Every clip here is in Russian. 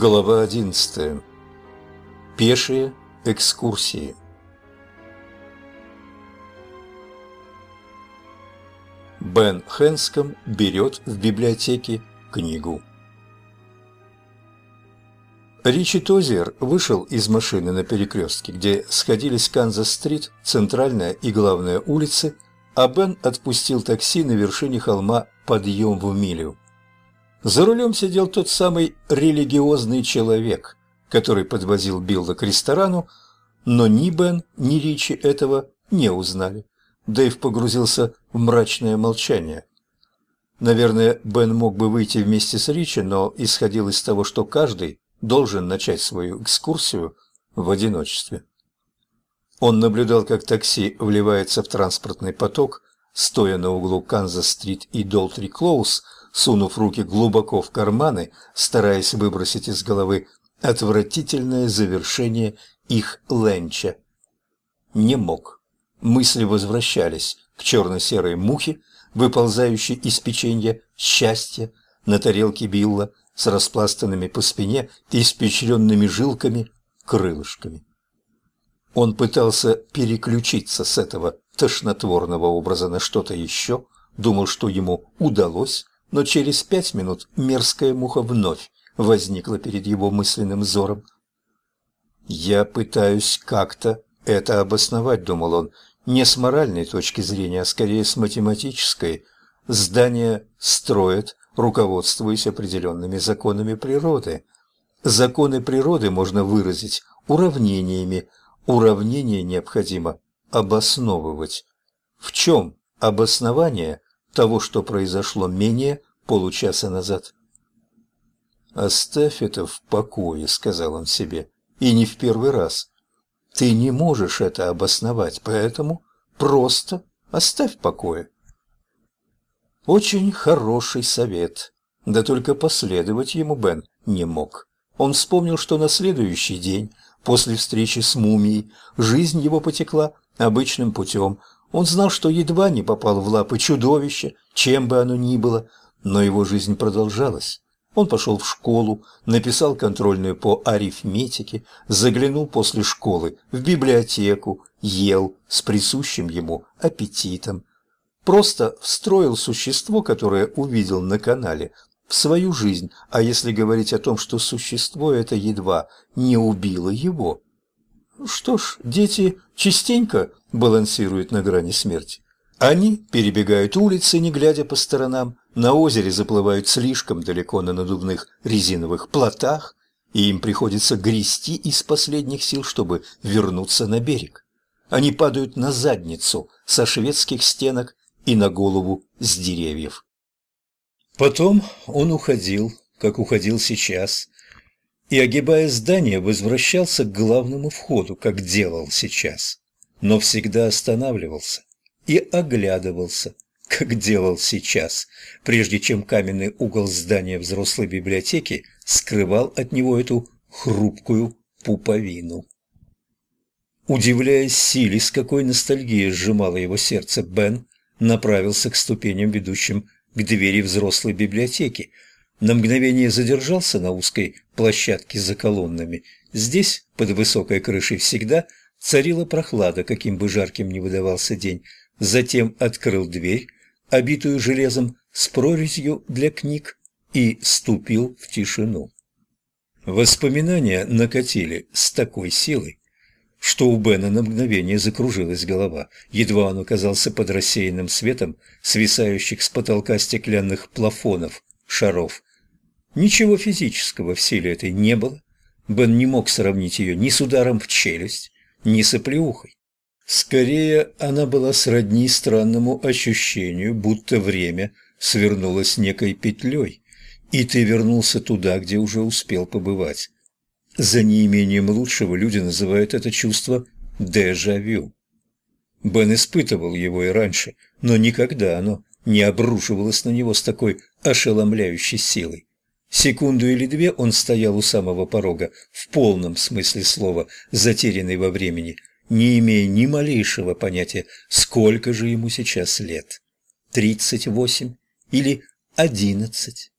Глава 11. Пешие экскурсии. Бен Хэнском берет в библиотеке книгу. Ричи Тозер вышел из машины на перекрестке, где сходились Канзас-стрит, центральная и главная улицы, а Бен отпустил такси на вершине холма «Подъем в милю». За рулем сидел тот самый религиозный человек, который подвозил Билла к ресторану, но ни Бен, ни Ричи этого не узнали. Дэйв погрузился в мрачное молчание. Наверное, Бен мог бы выйти вместе с Ричи, но исходил из того, что каждый должен начать свою экскурсию в одиночестве. Он наблюдал, как такси вливается в транспортный поток, стоя на углу Канзас-стрит и Долтри-Клоус, сунув руки глубоко в карманы, стараясь выбросить из головы отвратительное завершение их ленча. Не мог. Мысли возвращались к черно-серой мухе, выползающей из печенья счастья на тарелке Билла с распластанными по спине и испечренными жилками крылышками. Он пытался переключиться с этого тошнотворного образа на что-то еще, думал, что ему удалось, но через пять минут мерзкая муха вновь возникла перед его мысленным взором. «Я пытаюсь как-то это обосновать», — думал он, — «не с моральной точки зрения, а скорее с математической. Здания строят, руководствуясь определенными законами природы. Законы природы можно выразить уравнениями. Уравнение необходимо обосновывать. В чем обоснование того, что произошло менее получаса назад. «Оставь это в покое», — сказал он себе, — «и не в первый раз. Ты не можешь это обосновать, поэтому просто оставь в покое». Очень хороший совет, да только последовать ему Бен не мог. Он вспомнил, что на следующий день, после встречи с мумией, жизнь его потекла обычным путем, он знал, что едва не попал в лапы чудовища, чем бы оно ни было, но его жизнь продолжалась. Он пошел в школу, написал контрольную по арифметике, заглянул после школы в библиотеку, ел с присущим ему аппетитом. Просто встроил существо, которое увидел на канале, в свою жизнь, а если говорить о том, что существо это едва не убило его. Что ж, дети частенько балансируют на грани смерти. Они перебегают улицы, не глядя по сторонам, на озере заплывают слишком далеко на надувных резиновых плотах, и им приходится грести из последних сил, чтобы вернуться на берег. Они падают на задницу со шведских стенок и на голову с деревьев. Потом он уходил, как уходил сейчас, и, огибая здание, возвращался к главному входу, как делал сейчас, но всегда останавливался и оглядывался, как делал сейчас, прежде чем каменный угол здания взрослой библиотеки скрывал от него эту хрупкую пуповину. Удивляясь силе, с какой ностальгия сжимало его сердце, Бен направился к ступеням, ведущим к двери взрослой библиотеки, на мгновение задержался на узкой площадке за колоннами. Здесь, под высокой крышей, всегда царила прохлада, каким бы жарким ни выдавался день. Затем открыл дверь, обитую железом, с прорезью для книг, и ступил в тишину. Воспоминания накатили с такой силой, что у Бена на мгновение закружилась голова, едва он оказался под рассеянным светом свисающих с потолка стеклянных плафонов, шаров, Ничего физического в силе этой не было. Бен не мог сравнить ее ни с ударом в челюсть, ни с оплеухой. Скорее, она была сродни странному ощущению, будто время свернулось некой петлей, и ты вернулся туда, где уже успел побывать. За неимением лучшего люди называют это чувство дежавю. Бен испытывал его и раньше, но никогда оно не обрушивалось на него с такой ошеломляющей силой. Секунду или две он стоял у самого порога, в полном смысле слова, затерянный во времени, не имея ни малейшего понятия, сколько же ему сейчас лет. Тридцать восемь или одиннадцать?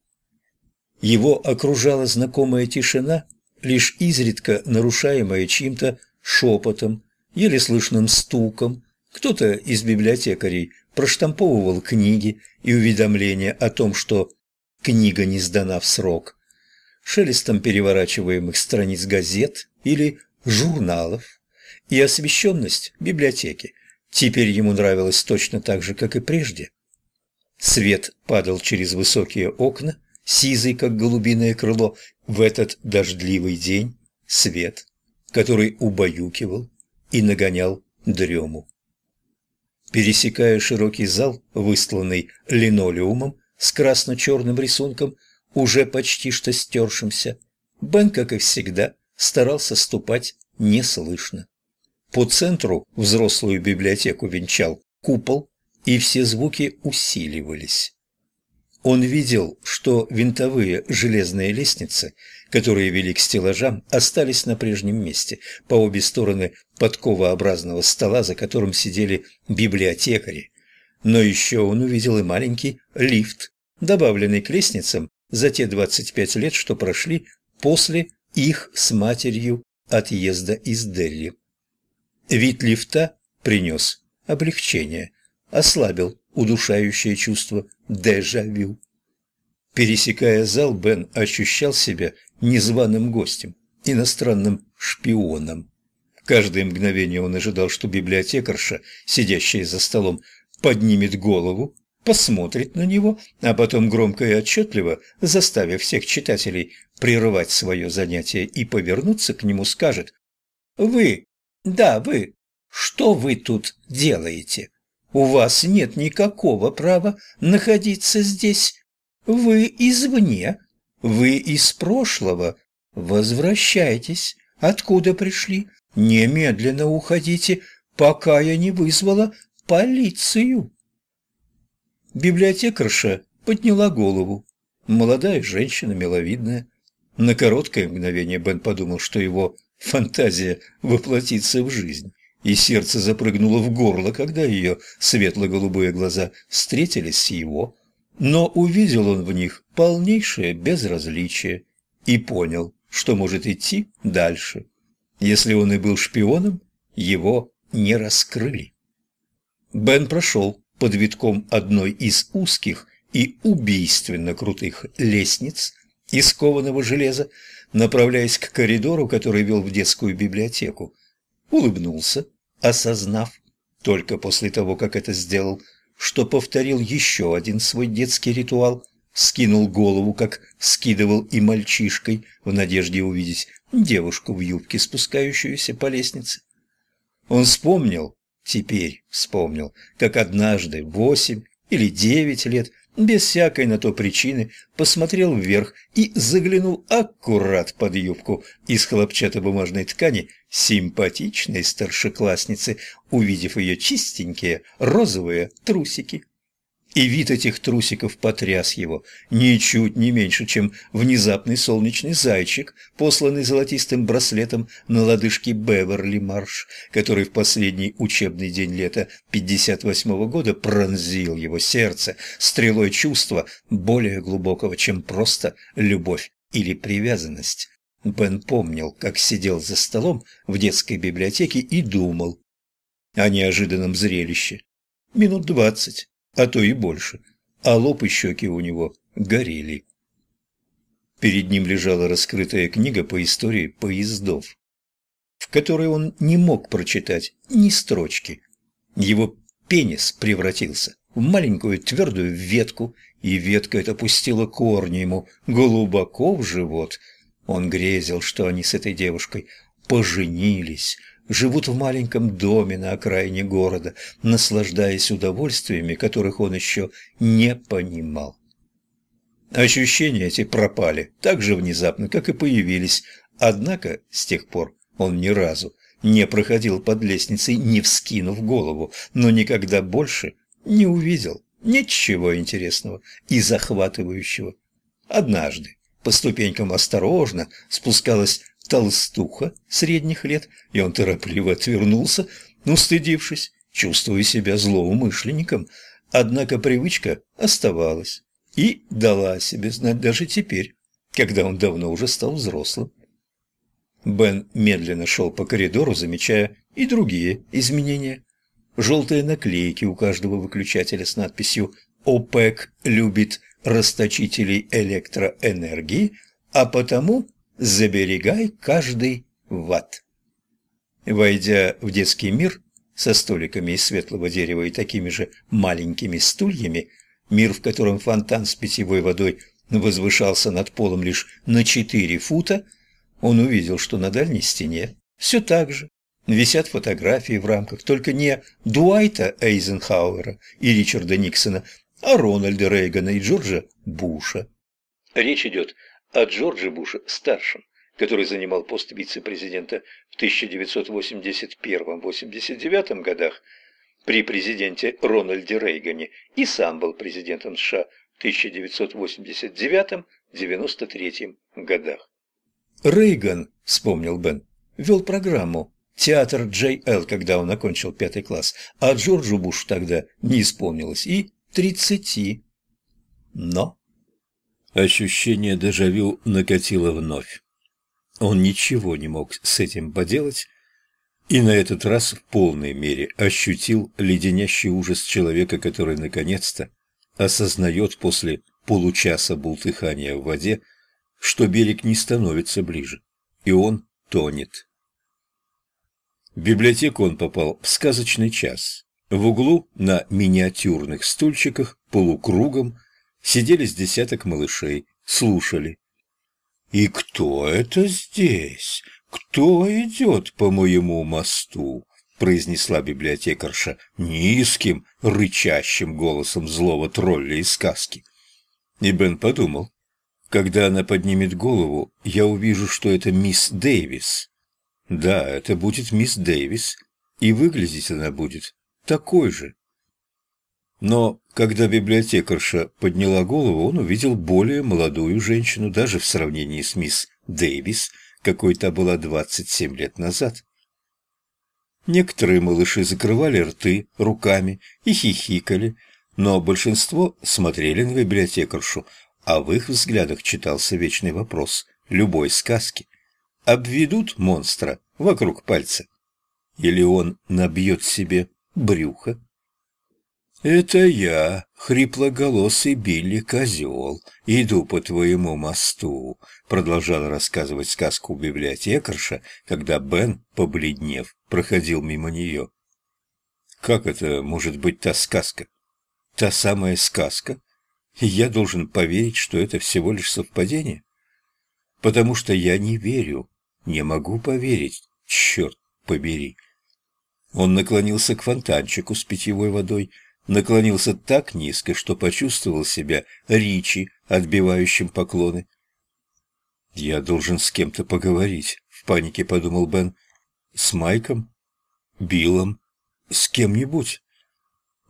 Его окружала знакомая тишина, лишь изредка нарушаемая чьим-то шепотом, еле слышным стуком. Кто-то из библиотекарей проштамповывал книги и уведомления о том, что книга не сдана в срок, шелестом переворачиваемых страниц газет или журналов, и освещенность библиотеки теперь ему нравилась точно так же, как и прежде. Свет падал через высокие окна, сизый, как голубиное крыло, в этот дождливый день свет, который убаюкивал и нагонял дрему. Пересекая широкий зал, выстланный линолеумом с красно-черным рисунком, уже почти что стершимся, Бен, как и всегда, старался ступать неслышно. По центру взрослую библиотеку венчал купол, и все звуки усиливались. Он видел, что винтовые железные лестницы, которые вели к стеллажам, остались на прежнем месте, по обе стороны подковообразного стола, за которым сидели библиотекари. Но еще он увидел и маленький лифт, добавленный к лестницам за те 25 лет, что прошли после их с матерью отъезда из Дели. Вид лифта принес облегчение, ослабил удушающее чувство дежавю. Пересекая зал, Бен ощущал себя незваным гостем, иностранным шпионом. Каждое мгновение он ожидал, что библиотекарша, сидящая за столом, поднимет голову, посмотрит на него, а потом громко и отчетливо, заставив всех читателей прерывать свое занятие и повернуться к нему, скажет «Вы, да, вы, что вы тут делаете?» У вас нет никакого права находиться здесь. Вы извне, вы из прошлого. Возвращайтесь. Откуда пришли? Немедленно уходите, пока я не вызвала полицию. Библиотекарша подняла голову. Молодая женщина, миловидная. На короткое мгновение Бен подумал, что его фантазия воплотится в жизнь и сердце запрыгнуло в горло, когда ее светло-голубые глаза встретились с его, но увидел он в них полнейшее безразличие и понял, что может идти дальше. Если он и был шпионом, его не раскрыли. Бен прошел под витком одной из узких и убийственно крутых лестниц из кованого железа, направляясь к коридору, который вел в детскую библиотеку улыбнулся, осознав, только после того, как это сделал, что повторил еще один свой детский ритуал, скинул голову, как скидывал и мальчишкой, в надежде увидеть девушку в юбке, спускающуюся по лестнице. Он вспомнил, теперь вспомнил, как однажды, восемь или девять лет, без всякой на то причины, посмотрел вверх и заглянул аккурат под юбку из хлопчатобумажной ткани симпатичной старшеклассницы, увидев ее чистенькие розовые трусики. И вид этих трусиков потряс его, ничуть не меньше, чем внезапный солнечный зайчик, посланный золотистым браслетом на лодыжке Беверли Марш, который в последний учебный день лета 58-го года пронзил его сердце стрелой чувства более глубокого, чем просто любовь или привязанность. Бен помнил, как сидел за столом в детской библиотеке и думал о неожиданном зрелище. Минут двадцать а то и больше, а лоб и щеки у него горели. Перед ним лежала раскрытая книга по истории поездов, в которой он не мог прочитать ни строчки. Его пенис превратился в маленькую твердую ветку, и ветка эта пустила корни ему глубоко в живот. Он грезил, что они с этой девушкой поженились, живут в маленьком доме на окраине города, наслаждаясь удовольствиями, которых он еще не понимал. Ощущения эти пропали так же внезапно, как и появились, однако с тех пор он ни разу не проходил под лестницей, не вскинув голову, но никогда больше не увидел ничего интересного и захватывающего. Однажды по ступенькам осторожно спускалась толстуха средних лет, и он торопливо отвернулся, устыдившись, чувствуя себя злоумышленником. Однако привычка оставалась и дала о себе знать даже теперь, когда он давно уже стал взрослым. Бен медленно шел по коридору, замечая и другие изменения. Желтые наклейки у каждого выключателя с надписью «ОПЕК любит расточителей электроэнергии, а потому заберегай каждый ватт». Войдя в детский мир со столиками из светлого дерева и такими же маленькими стульями, мир, в котором фонтан с питьевой водой возвышался над полом лишь на четыре фута, он увидел, что на дальней стене все так же висят фотографии в рамках, только не Дуайта Эйзенхауэра и Ричарда Никсона, а Рональда Рейгана и Джорджа Буша. Речь идет о Джордже Буше старшем, который занимал пост вице-президента в 1981-89 годах при президенте Рональде Рейгане и сам был президентом США в 1989-93 годах. Рейган, вспомнил Бен, вел программу «Театр Джей Эл», когда он окончил пятый класс, а Джорджу Бушу тогда не исполнилось и тридцати. Но ощущение дежавю накатило вновь. Он ничего не мог с этим поделать, и на этот раз в полной мере ощутил леденящий ужас человека, который наконец-то осознает после получаса бултыхания в воде, что берег не становится ближе, и он тонет. В библиотеку он попал в сказочный час. В углу на миниатюрных стульчиках полукругом сидели с десяток малышей, слушали. «И кто это здесь? Кто идет по моему мосту?» произнесла библиотекарша низким, рычащим голосом злого тролля из сказки. И Бен подумал, когда она поднимет голову, я увижу, что это мисс Дэвис. Да, это будет мисс Дэвис, и выглядеть она будет такой же. Но когда библиотекарша подняла голову, он увидел более молодую женщину, даже в сравнении с мисс Дэвис, какой та была 27 лет назад. Некоторые малыши закрывали рты руками и хихикали, но большинство смотрели на библиотекаршу, а в их взглядах читался вечный вопрос любой сказки. Обведут монстра вокруг пальца? Или он набьет себе брюхо? «Это я, хриплоголосый Билли Козел, иду по твоему мосту», продолжала рассказывать сказку библиотекарша, когда Бен, побледнев, проходил мимо нее. «Как это может быть та сказка? Та самая сказка, я должен поверить, что это всего лишь совпадение? Потому что я не верю, не могу поверить, черт побери. Он наклонился к фонтанчику с питьевой водой, наклонился так низко, что почувствовал себя Ричи, отбивающим поклоны. «Я должен с кем-то поговорить», — в панике подумал Бен. «С Майком? Биллом? С кем-нибудь?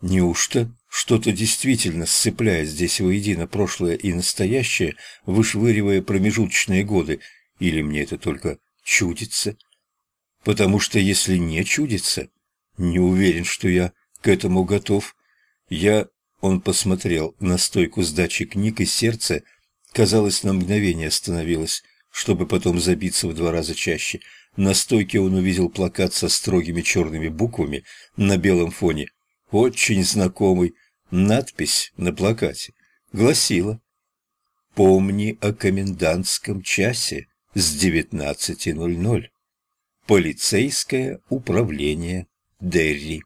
Неужто что-то действительно сцепляет здесь воедино прошлое и настоящее, вышвыривая промежуточные годы, или мне это только чудится? Потому что если не чудится, не уверен, что я к этому готов. Я... Он посмотрел на стойку сдачи книг, и сердце, казалось, на мгновение остановилось, чтобы потом забиться в два раза чаще. На стойке он увидел плакат со строгими черными буквами на белом фоне очень знакомый. Надпись на плакате гласила «Помни о комендантском часе с 19.00. Полицейское управление Дерри».